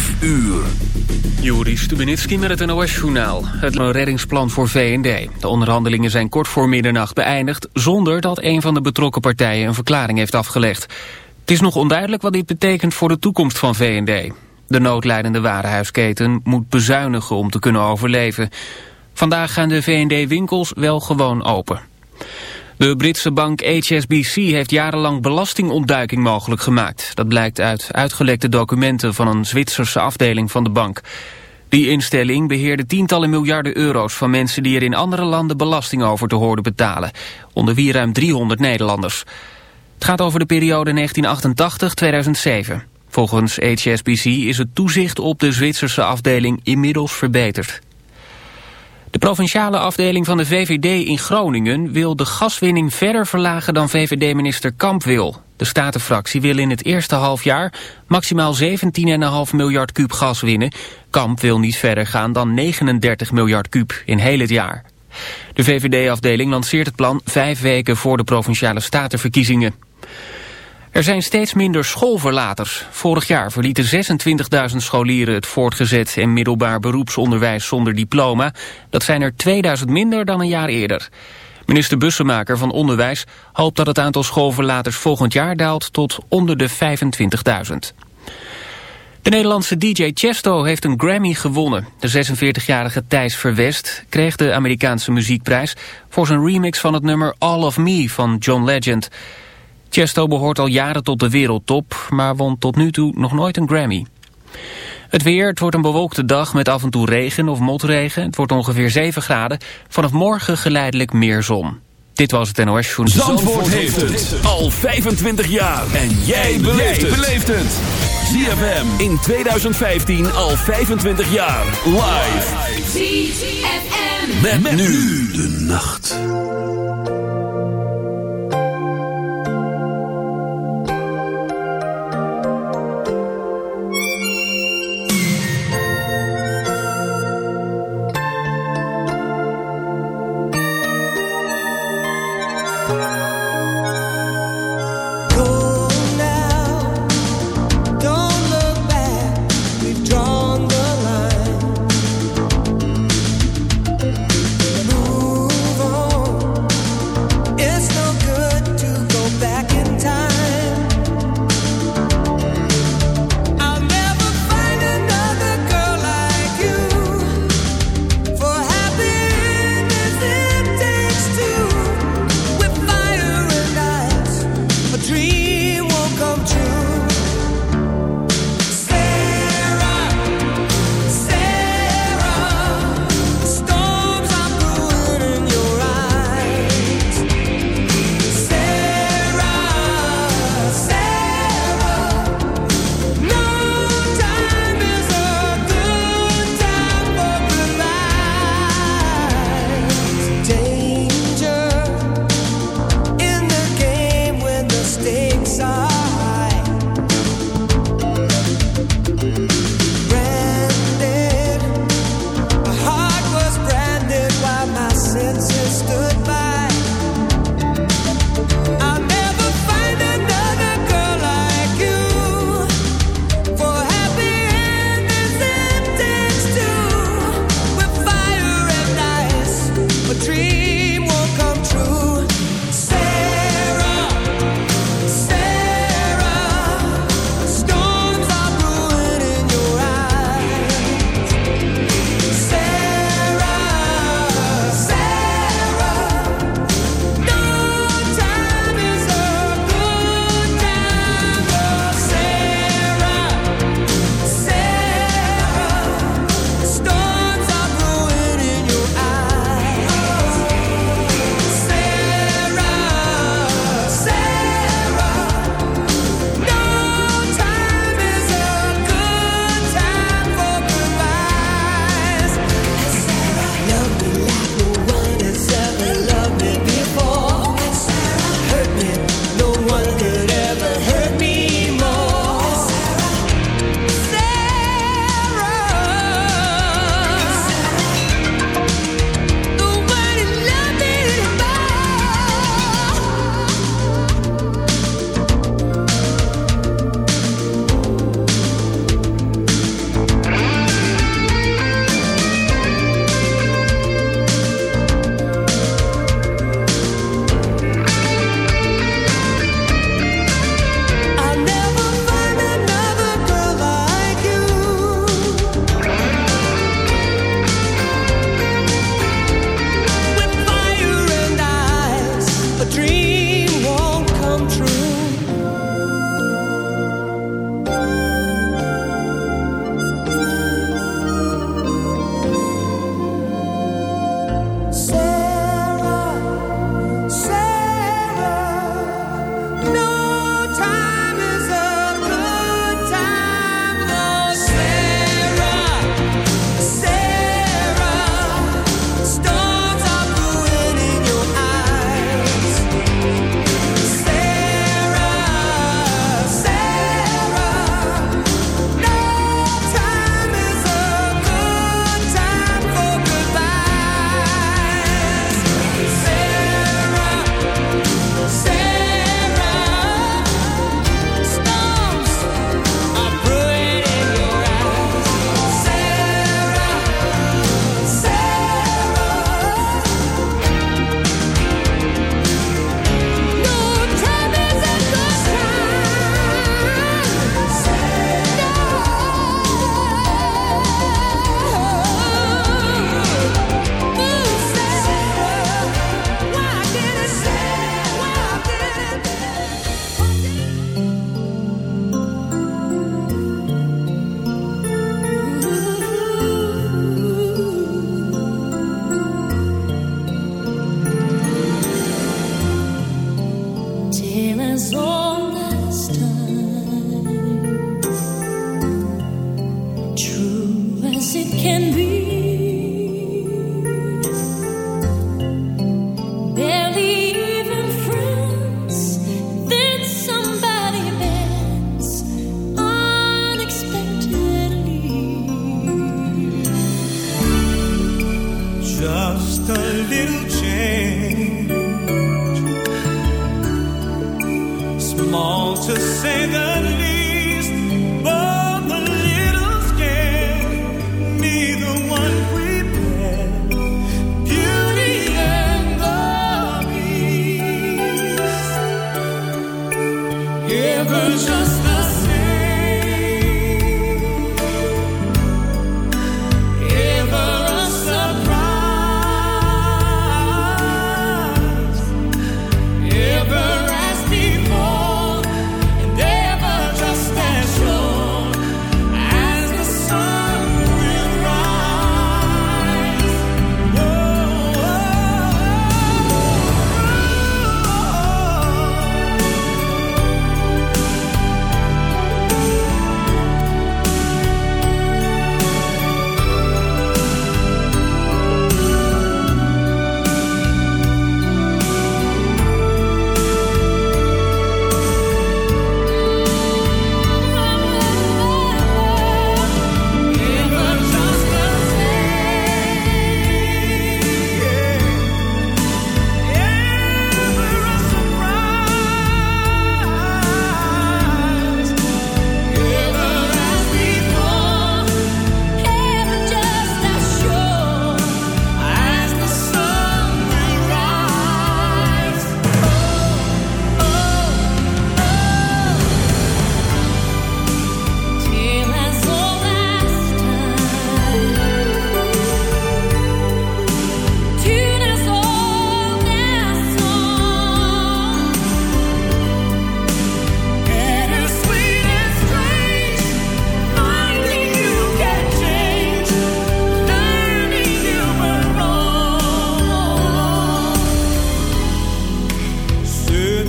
Vijf uur. Juri met het NOS-journaal. Het reddingsplan voor VND. De onderhandelingen zijn kort voor middernacht beëindigd... zonder dat een van de betrokken partijen een verklaring heeft afgelegd. Het is nog onduidelijk wat dit betekent voor de toekomst van VND. De noodlijdende warenhuisketen moet bezuinigen om te kunnen overleven. Vandaag gaan de VND-winkels wel gewoon open. De Britse bank HSBC heeft jarenlang belastingontduiking mogelijk gemaakt. Dat blijkt uit uitgelekte documenten van een Zwitserse afdeling van de bank. Die instelling beheerde tientallen miljarden euro's van mensen die er in andere landen belasting over te horen betalen. Onder wie ruim 300 Nederlanders. Het gaat over de periode 1988-2007. Volgens HSBC is het toezicht op de Zwitserse afdeling inmiddels verbeterd. De provinciale afdeling van de VVD in Groningen wil de gaswinning verder verlagen dan VVD-minister Kamp wil. De statenfractie wil in het eerste halfjaar maximaal 17,5 miljard kuub gas winnen. Kamp wil niet verder gaan dan 39 miljard kuub in heel het jaar. De VVD-afdeling lanceert het plan vijf weken voor de provinciale statenverkiezingen. Er zijn steeds minder schoolverlaters. Vorig jaar verlieten 26.000 scholieren het voortgezet en middelbaar beroepsonderwijs zonder diploma. Dat zijn er 2000 minder dan een jaar eerder. Minister Bussemaker van Onderwijs hoopt dat het aantal schoolverlaters volgend jaar daalt tot onder de 25.000. De Nederlandse DJ Chesto heeft een Grammy gewonnen. De 46-jarige Thijs Verwest kreeg de Amerikaanse muziekprijs... voor zijn remix van het nummer All of Me van John Legend... Chesto behoort al jaren tot de wereldtop, maar won tot nu toe nog nooit een Grammy. Het weer, het wordt een bewolkte dag met af en toe regen of motregen. Het wordt ongeveer 7 graden. Vanaf morgen geleidelijk meer zon. Dit was het NOS Journal. Zandvoort, Zandvoort heeft het al 25 jaar. En jij beleeft het. ZFM in 2015 al 25 jaar. Live. ZFM. Met, met nu de nacht.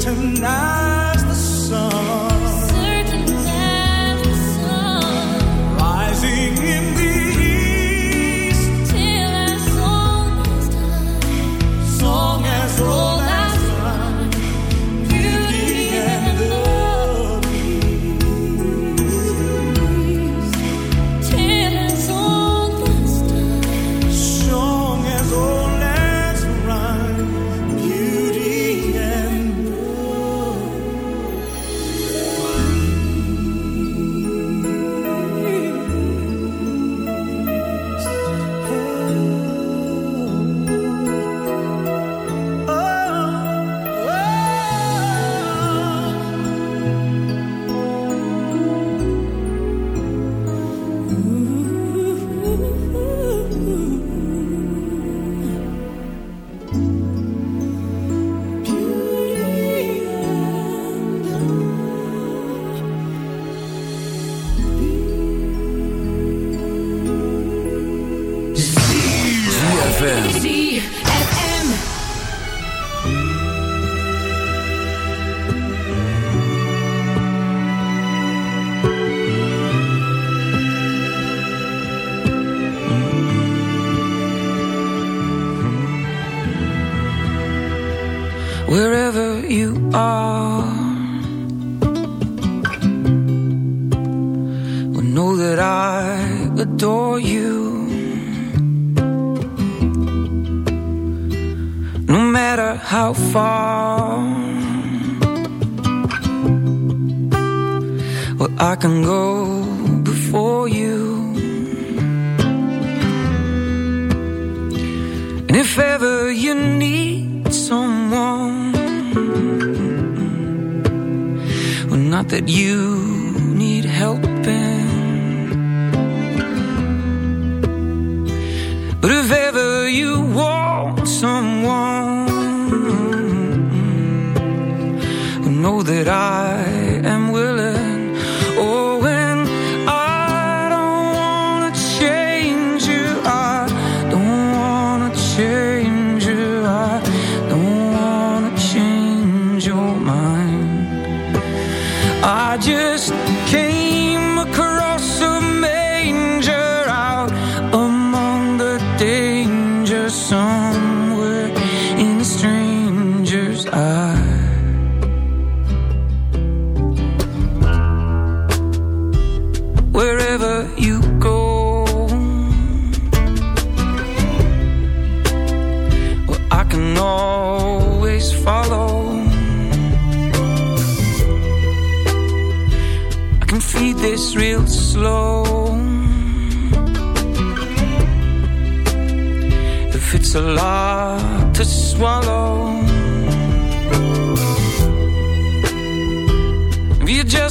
tonight. you. And if ever you need someone, well, not that you need helping, but if ever you want someone, well, know that I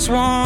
just wanna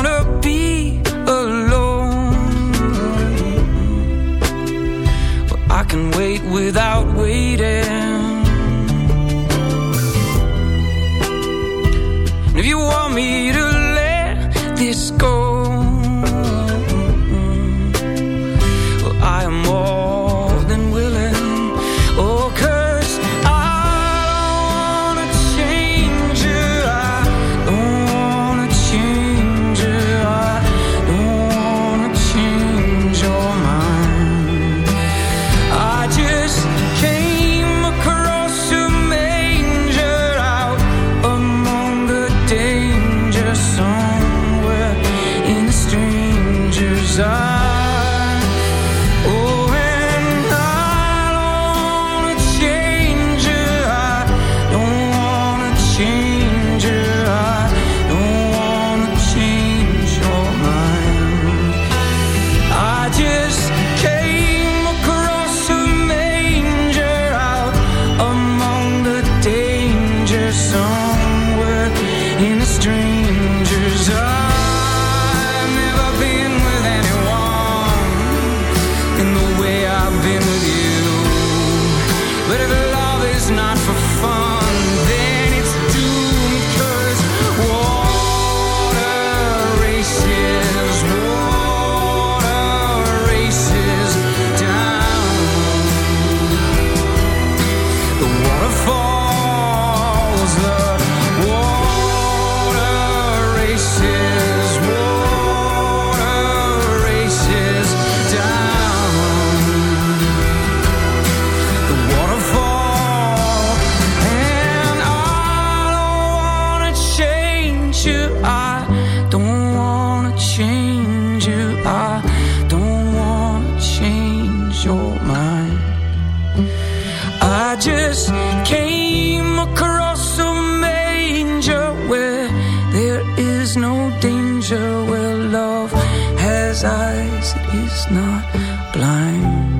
he's not blind.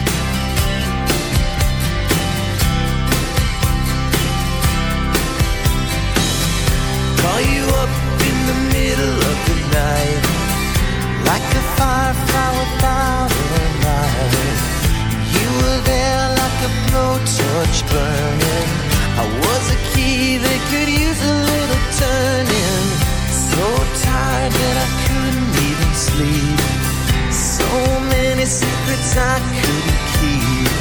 Blowtorch burning. I was a key that could use a little turning. So tired that I couldn't even sleep. So many secrets I couldn't keep.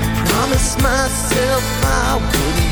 I promised myself I wouldn't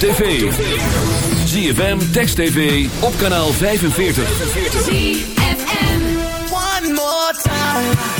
tv. ZFM, Text TV, op kanaal 45. ZFM. One more time.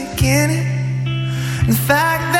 music in fact,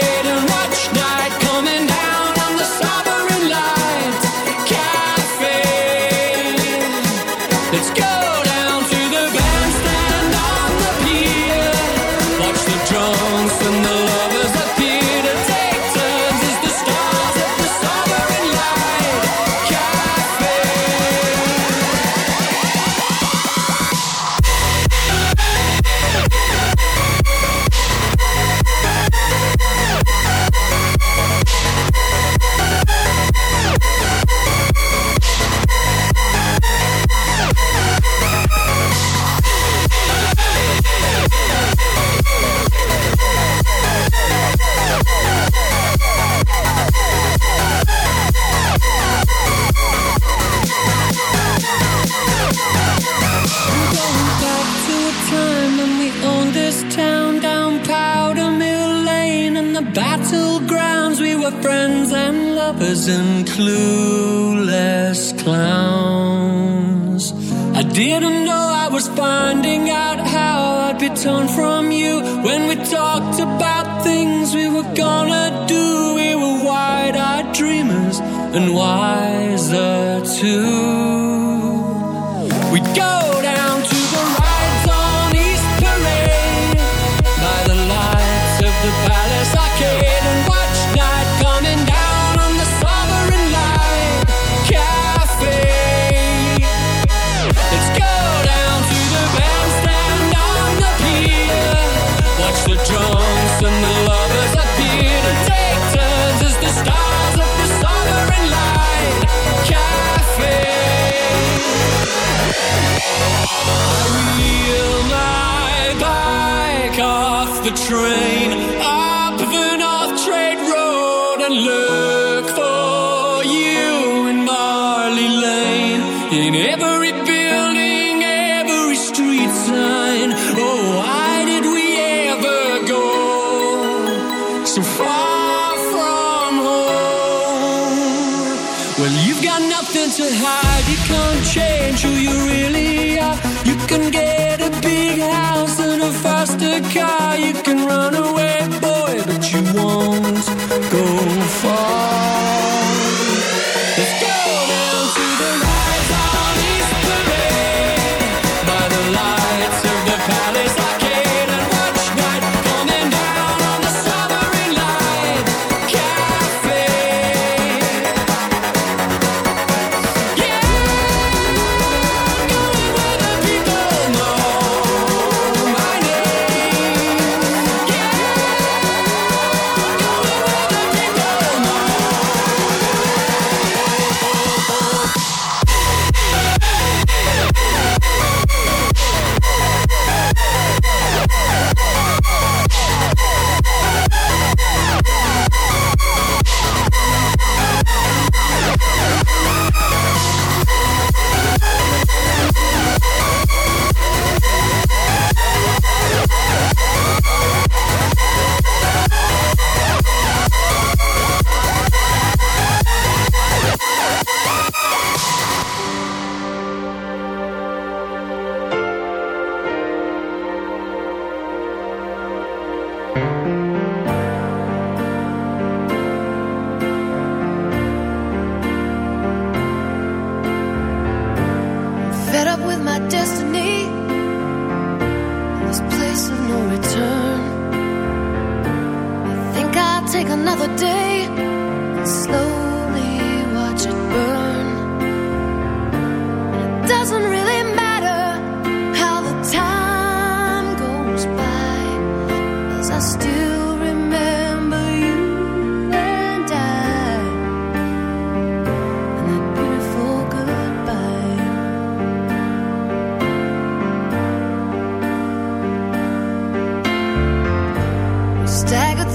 turn from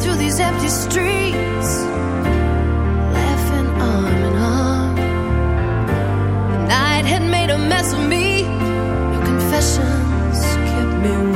through these empty streets, laughing arm in arm. The night had made a mess of me. Your confessions kept me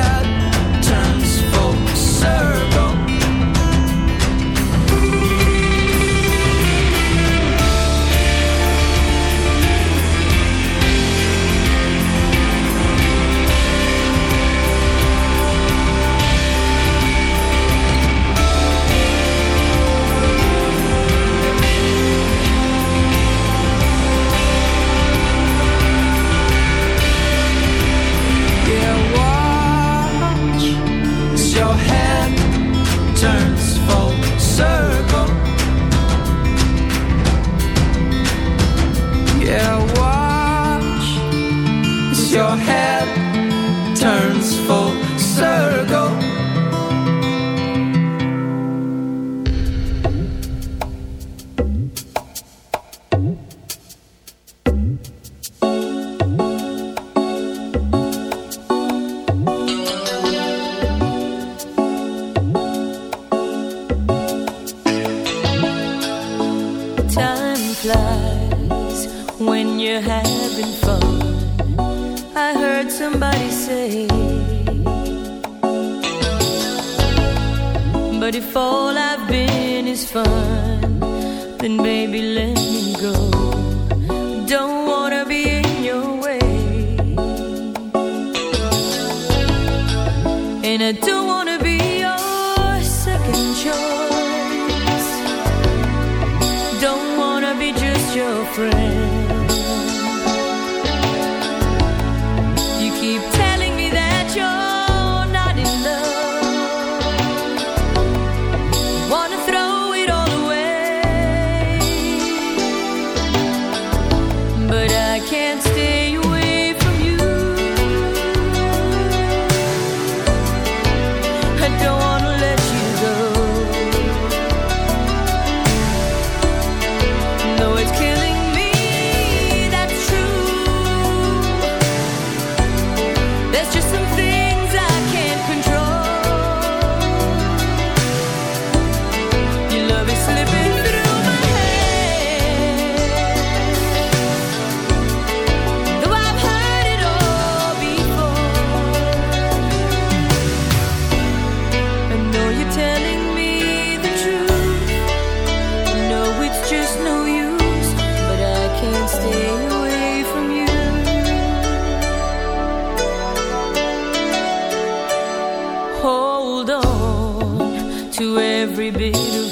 your friend.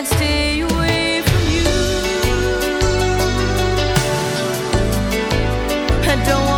I don't want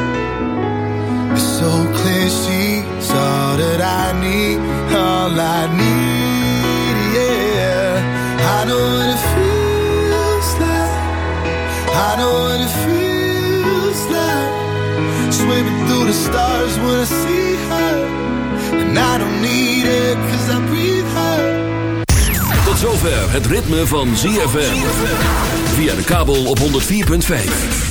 I need, all I need, yeah. I know what it feels like. I know what it feels like. Swimming through the stars when I see her. And I don't need it, cause I breathe her. Tot zover het ritme van ZFM. Via de kabel op 104.5.